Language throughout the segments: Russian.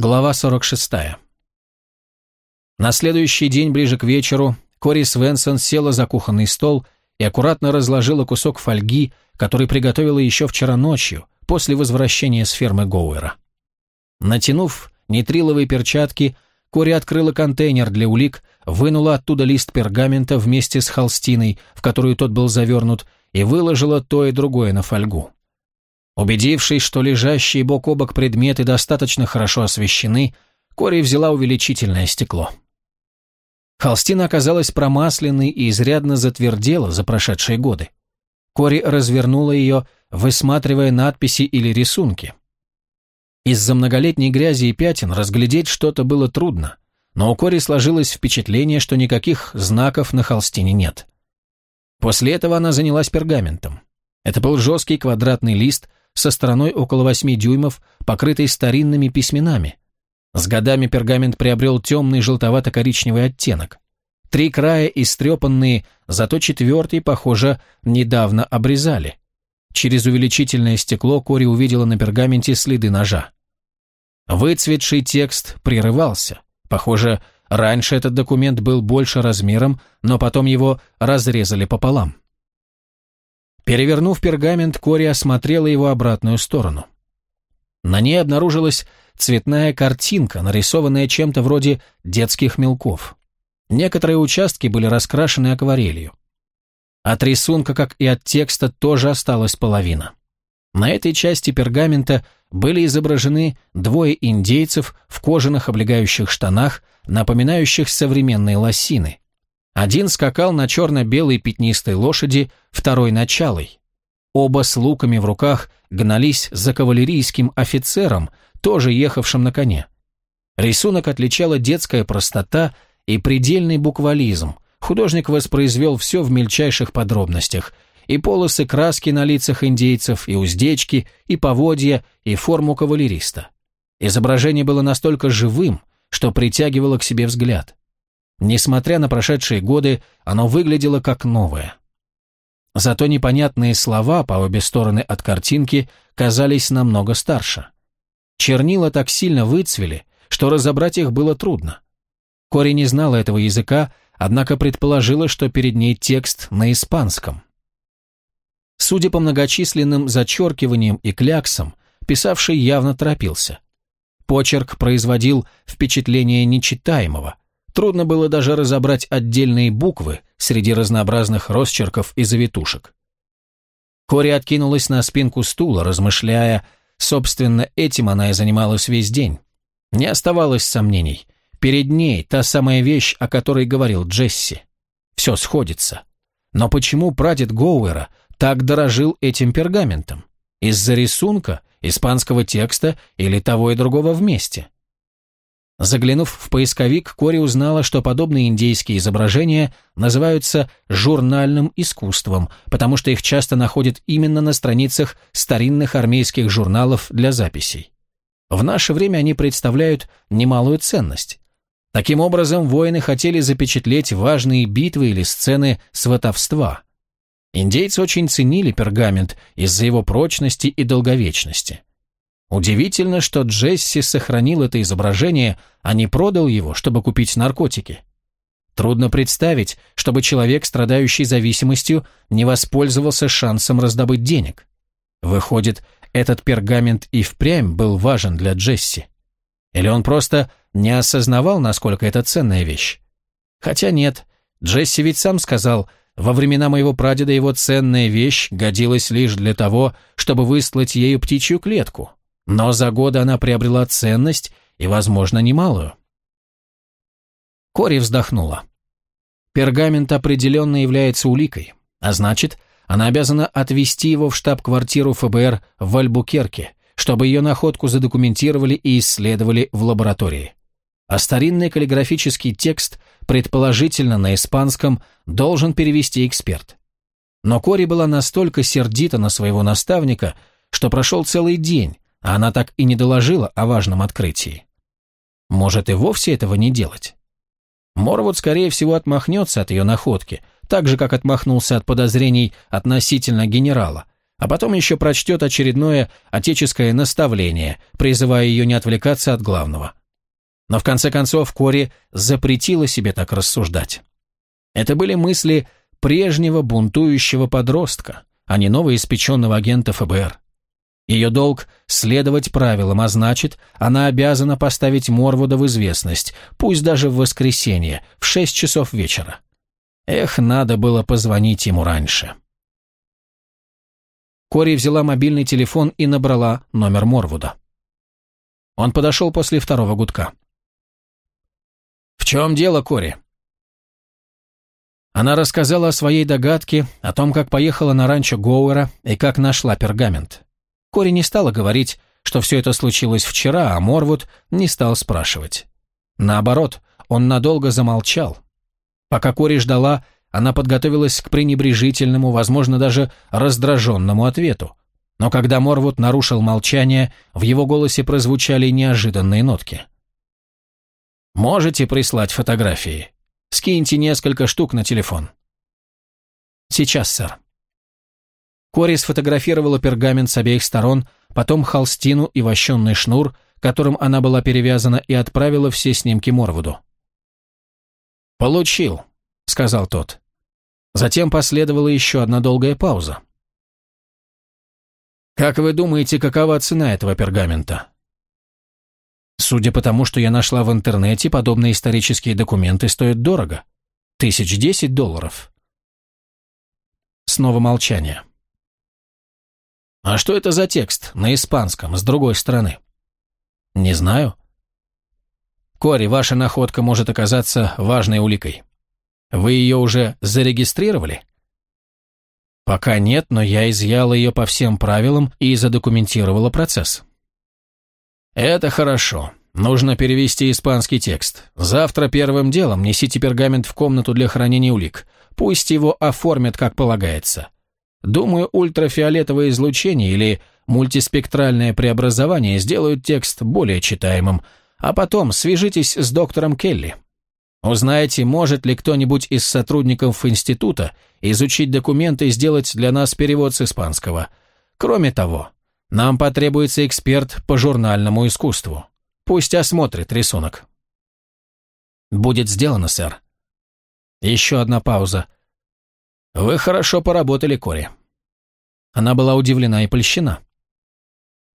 Глава 46. На следующий день, ближе к вечеру, Кори Свенсон села за кухонный стол и аккуратно разложила кусок фольги, который приготовила еще вчера ночью, после возвращения с фермы Гоуэра. Натянув нитриловые перчатки, Кори открыла контейнер для улик, вынула оттуда лист пергамента вместе с холстиной, в которую тот был завернут, и выложила то и другое на фольгу. Убедившись, что лежащие бок о бок предметы достаточно хорошо освещены, Кори взяла увеличительное стекло. Холстина оказалась промасленной и изрядно затвердела за прошедшие годы. Кори развернула ее, высматривая надписи или рисунки. Из-за многолетней грязи и пятен разглядеть что-то было трудно, но у Кори сложилось впечатление, что никаких знаков на холстине нет. После этого она занялась пергаментом. Это был жесткий квадратный лист, со стороной около 8 дюймов, покрытой старинными письменами. С годами пергамент приобрел темный желтовато-коричневый оттенок. Три края истрепанные, зато четвертый, похоже, недавно обрезали. Через увеличительное стекло Кори увидела на пергаменте следы ножа. Выцветший текст прерывался. Похоже, раньше этот документ был больше размером, но потом его разрезали пополам. Перевернув пергамент, Кори осмотрела его обратную сторону. На ней обнаружилась цветная картинка, нарисованная чем-то вроде детских мелков. Некоторые участки были раскрашены акварелью. От рисунка, как и от текста, тоже осталась половина. На этой части пергамента были изображены двое индейцев в кожаных облегающих штанах, напоминающих современные лосины. Один скакал на черно-белой пятнистой лошади, второй на чалой. Оба с луками в руках гнались за кавалерийским офицером, тоже ехавшим на коне. Рисунок отличала детская простота и предельный буквализм. Художник воспроизвел все в мельчайших подробностях. И полосы краски на лицах индейцев, и уздечки, и поводья, и форму кавалериста. Изображение было настолько живым, что притягивало к себе взгляд. Несмотря на прошедшие годы, оно выглядело как новое. Зато непонятные слова по обе стороны от картинки казались намного старше. Чернила так сильно выцвели, что разобрать их было трудно. Кори не знала этого языка, однако предположила, что перед ней текст на испанском. Судя по многочисленным зачеркиваниям и кляксам, писавший явно торопился. Почерк производил впечатление нечитаемого – Трудно было даже разобрать отдельные буквы среди разнообразных росчерков и завитушек. Кори откинулась на спинку стула, размышляя, собственно, этим она и занималась весь день. Не оставалось сомнений. Перед ней та самая вещь, о которой говорил Джесси. Все сходится. Но почему прадед Гоуэра так дорожил этим пергаментом? Из-за рисунка, испанского текста или того и другого вместе? Заглянув в поисковик, Кори узнала, что подобные индейские изображения называются журнальным искусством, потому что их часто находят именно на страницах старинных армейских журналов для записей. В наше время они представляют немалую ценность. Таким образом, воины хотели запечатлеть важные битвы или сцены сватовства. Индейцы очень ценили пергамент из-за его прочности и долговечности. Удивительно, что Джесси сохранил это изображение, а не продал его, чтобы купить наркотики. Трудно представить, чтобы человек, страдающий зависимостью, не воспользовался шансом раздобыть денег. Выходит, этот пергамент и впрямь был важен для Джесси. Или он просто не осознавал, насколько это ценная вещь? Хотя нет, Джесси ведь сам сказал, во времена моего прадеда его ценная вещь годилась лишь для того, чтобы выслать ею птичью клетку. Но за годы она приобрела ценность и, возможно, немалую. Кори вздохнула. Пергамент определенно является уликой, а значит, она обязана отвезти его в штаб-квартиру ФБР в Альбукерке, чтобы ее находку задокументировали и исследовали в лаборатории. А старинный каллиграфический текст, предположительно на испанском, должен перевести эксперт. Но Кори была настолько сердита на своего наставника, что прошел целый день, она так и не доложила о важном открытии. Может и вовсе этого не делать? Морвуд, скорее всего, отмахнется от ее находки, так же, как отмахнулся от подозрений относительно генерала, а потом еще прочтет очередное отеческое наставление, призывая ее не отвлекаться от главного. Но в конце концов Кори запретила себе так рассуждать. Это были мысли прежнего бунтующего подростка, а не новоиспеченного агента ФБР. Ее долг – следовать правилам, а значит, она обязана поставить Морвуда в известность, пусть даже в воскресенье, в шесть часов вечера. Эх, надо было позвонить ему раньше. Кори взяла мобильный телефон и набрала номер Морвуда. Он подошел после второго гудка. «В чем дело, Кори?» Она рассказала о своей догадке, о том, как поехала на ранчо Гоуэра и как нашла пергамент. Кори не стала говорить, что все это случилось вчера, а Морвуд не стал спрашивать. Наоборот, он надолго замолчал. Пока Кори ждала, она подготовилась к пренебрежительному, возможно, даже раздраженному ответу. Но когда Морвуд нарушил молчание, в его голосе прозвучали неожиданные нотки. «Можете прислать фотографии? Скиньте несколько штук на телефон». «Сейчас, сэр». Кори сфотографировала пергамент с обеих сторон, потом холстину и вощенный шнур, которым она была перевязана, и отправила все снимки Морвуду. «Получил», — сказал тот. Затем последовала еще одна долгая пауза. «Как вы думаете, какова цена этого пергамента?» «Судя по тому, что я нашла в интернете, подобные исторические документы стоят дорого. Тысяч десять долларов». Снова молчание. «А что это за текст на испанском, с другой стороны?» «Не знаю». «Кори, ваша находка может оказаться важной уликой. Вы ее уже зарегистрировали?» «Пока нет, но я изъяла ее по всем правилам и задокументировала процесс». «Это хорошо. Нужно перевести испанский текст. Завтра первым делом несите пергамент в комнату для хранения улик. Пусть его оформят как полагается. Думаю, ультрафиолетовое излучение или мультиспектральное преобразование сделают текст более читаемым, а потом свяжитесь с доктором Келли. Узнайте, может ли кто-нибудь из сотрудников института изучить документы и сделать для нас перевод с испанского. Кроме того, нам потребуется эксперт по журнальному искусству. Пусть осмотрит рисунок. Будет сделано, сэр. Еще одна пауза. «Вы хорошо поработали, Кори». Она была удивлена и польщена.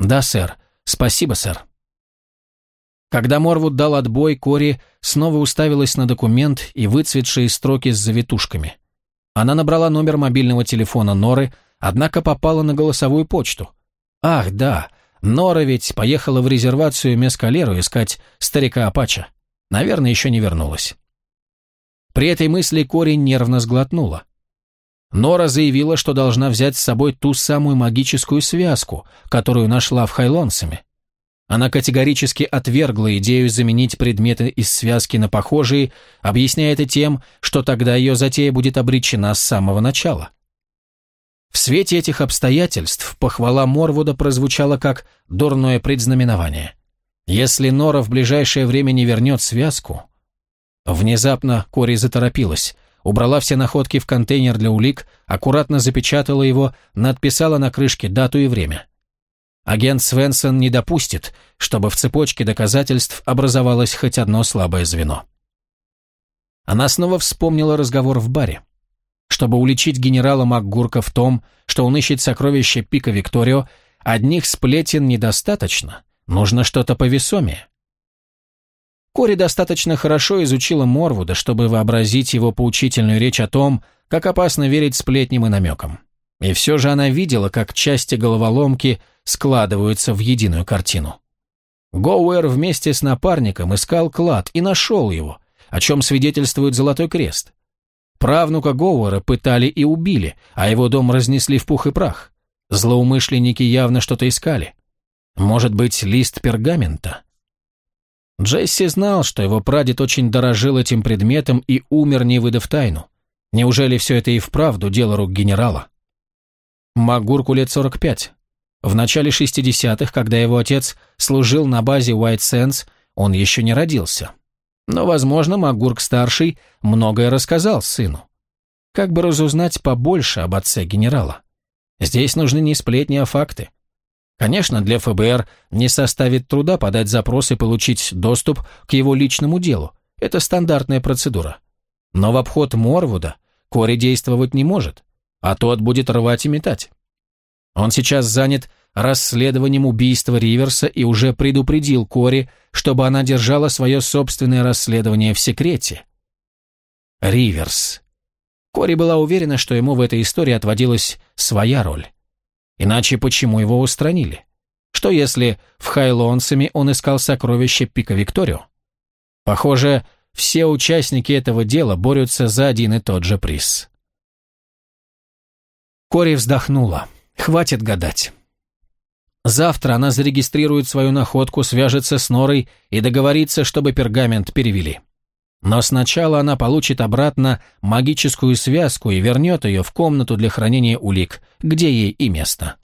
«Да, сэр. Спасибо, сэр». Когда Морвуд дал отбой, Кори снова уставилась на документ и выцветшие строки с завитушками. Она набрала номер мобильного телефона Норы, однако попала на голосовую почту. Ах, да, Нора ведь поехала в резервацию Мескалеру искать старика Апача. Наверное, еще не вернулась. При этой мысли Кори нервно сглотнула. Нора заявила, что должна взять с собой ту самую магическую связку, которую нашла в Хайлонсами. Она категорически отвергла идею заменить предметы из связки на похожие, объясняя это тем, что тогда ее затея будет обречена с самого начала. В свете этих обстоятельств похвала Морвуда прозвучала как дурное предзнаменование. Если Нора в ближайшее время не вернет связку... Внезапно Кори заторопилась убрала все находки в контейнер для улик, аккуратно запечатала его, надписала на крышке дату и время. Агент Свенсон не допустит, чтобы в цепочке доказательств образовалось хоть одно слабое звено. Она снова вспомнила разговор в баре. Чтобы уличить генерала МакГурка в том, что он ищет сокровище Пика Викторио, одних сплетен недостаточно, нужно что-то повесомее. Кори достаточно хорошо изучила Морвуда, чтобы вообразить его поучительную речь о том, как опасно верить сплетням и намекам. И все же она видела, как части головоломки складываются в единую картину. Гоуэр вместе с напарником искал клад и нашел его, о чем свидетельствует Золотой Крест. Правнука Гоуэра пытали и убили, а его дом разнесли в пух и прах. Злоумышленники явно что-то искали. Может быть, лист пергамента? Джесси знал, что его прадед очень дорожил этим предметом и умер, не выдав тайну. Неужели все это и вправду дело рук генерала? Магурку лет 45. В начале 60-х, когда его отец служил на базе White Sands, он еще не родился. Но, возможно, Магурк-старший многое рассказал сыну. Как бы разузнать побольше об отце генерала? Здесь нужны не сплетни, а факты. Конечно, для ФБР не составит труда подать запрос и получить доступ к его личному делу. Это стандартная процедура. Но в обход Морвуда Кори действовать не может, а тот будет рвать и метать. Он сейчас занят расследованием убийства Риверса и уже предупредил Кори, чтобы она держала свое собственное расследование в секрете. Риверс. Кори была уверена, что ему в этой истории отводилась своя роль. Иначе почему его устранили? Что если в Хайлонсами он искал сокровище Пика Викторио? Похоже, все участники этого дела борются за один и тот же приз. Кори вздохнула. Хватит гадать. Завтра она зарегистрирует свою находку, свяжется с Норой и договорится, чтобы пергамент перевели. Но сначала она получит обратно магическую связку и вернет ее в комнату для хранения улик, где ей и место.